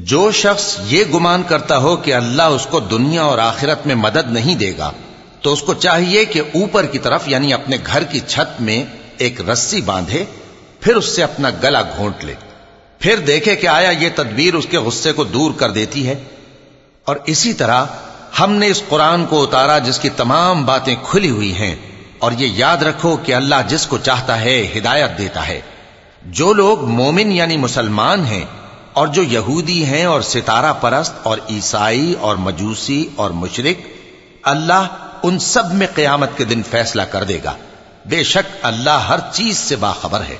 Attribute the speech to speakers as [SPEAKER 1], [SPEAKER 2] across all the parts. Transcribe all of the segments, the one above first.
[SPEAKER 1] जो शख्स ये गुमान करता हो कि अल्लाह उसको दुनिया और आखिरत में मदद नहीं देगा तो उसको चाहिए कि ऊपर की तरफ़, यानी अपने घर की छत में एक रस्सी बांधे, फिर उससे अपना गला घोंट ले। फिर देखे कि आया ये तदबीर उसके गुस्से को दूर कर देती है। और इसी तरह हमने इस कुरान को उतारा जिसकी तमाम बातें खुली हुई हैं, और ये याद रखो कि अल्लाह जिसको चाहता है हिदायत देता है। जो लोग मोमिन यानी मुसलमान हैं और जो यहूदी हैं और सितारा परस्त और ईसाई और मजूसी और मुशरिक अल्लाह उन सब में कयामत के दिन फैसला कर देगा बेशक अल्लाह हर चीज से बाखबर है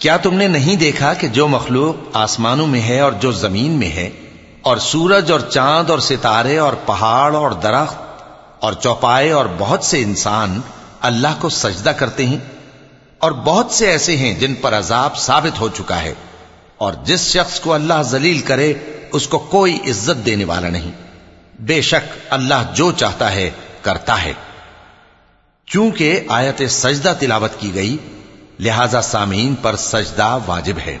[SPEAKER 1] क्या तुमने नहीं देखा कि जो मखलूक आसमानों में है और जो जमीन में है और सूरज और चांद और सितारे और पहाड़ और दरख्त और चौपाए और बहुत से इंसान अल्लाह को सजदा करते हैं और बहुत से ऐसे हैं जिन पर अजाब साबित हो चुका है और जिस शख्स को अल्लाह जलील करे उसको कोई इज्जत देने वाला नहीं बेशक अल्लाह जो चाहता है करता है क्योंकि आयत सजदा तिलावत की गई लिहाजा सामीन पर सजदा वाजिब है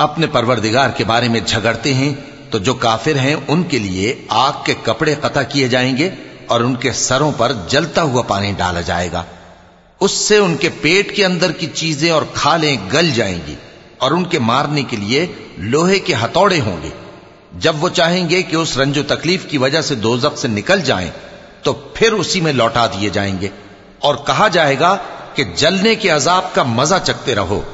[SPEAKER 1] अपने परवरदिगार के बारे में झगड़ते हैं तो जो काफिर हैं उनके लिए आग के कपड़े कता किए जाएँगे और उनके सरों पर जलता हुआ पानी डाला जाएगा। उससे उनके पेट के अंदर की चीज़ें और खालें गल जाएँगी और उनके मारने के लिए लोहे के हथौड़े होंगे। जब वो चाहेंगे कि उस रंजो तकलीफ़ की वजह से दोजक से निकल जाएँ, तो फिर उसी में लौटा दिए जाएँगे और कहा जाएगा कि जलने के अजाब का मज़ा चकते रहो।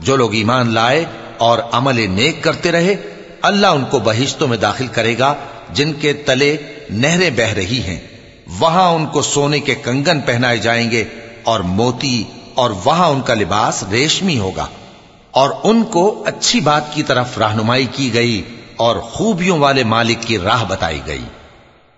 [SPEAKER 1] जो लोग ईमान लाए और अमल नेक करते रहे अल्लाह उनको बहिश्तों में दाखिल करेगा जिनके तले नहरें बह रही हैं वहां उनको सोने के कंगन पहनाए जाएंगे और मोती और वहां उनका लिबास रेशमी होगा और उनको अच्छी बात की तरफ रहनुमाई की गई और खूबियों वाले मालिक की राह बताई गई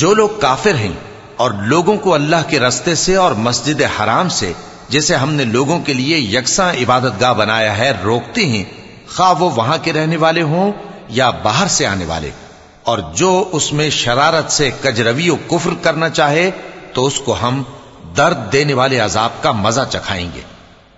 [SPEAKER 1] जो लोग काफिर हैं और लोगों को अल्लाह के रस्ते से और मस्जिद हराम से जिसे हमने लोगों के लिए यकसा इबादत गाह बनाया है रोकते हैं खा वो वहां के रहने वाले हों या बाहर से आने वाले और जो उसमें शरारत से कजरवी कुफ्र करना चाहे तो उसको हम दर्द देने वाले अजाब का मजा चखाएंगे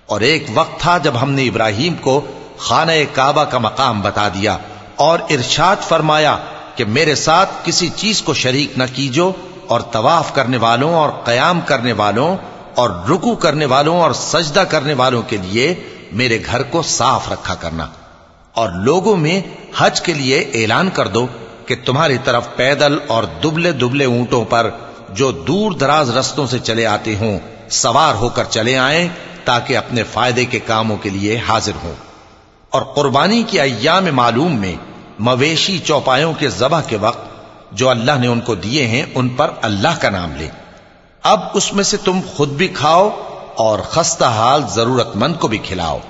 [SPEAKER 1] और एक वक्त था जब हमने इब्राहिम को खाना काबा का मकाम बता दिया और इरशाद फरमाया कि मेरे साथ किसी चीज़ को शरीक न कीजो और तवाफ करने वालों और कयाम करने वालों और रुकू करने वालों और सजदा करने वालों के लिए मेरे घर को साफ़ रखा करना और लोगों में हज के लिए ऐलान कर दो कि तुम्हारी तरफ़ पैदल और दुबले दुबले ऊंटों पर जो दूर दराज रस्तों से चले आते हों, सवार होकर चले आए ताकि अपने फ़ायदे के कामों के लिए हाजिर हों। और कुर्बानी की अयाम मालूम में मवेशी चौपायों के जबह के वक्त जो अल्लाह ने उनको दिए हैं, उन पर अल्लाह का नाम ले। अब उसमें से तुम खुद भी खाओ और खस्ता हाल जरूरतमंद को भी खिलाओ।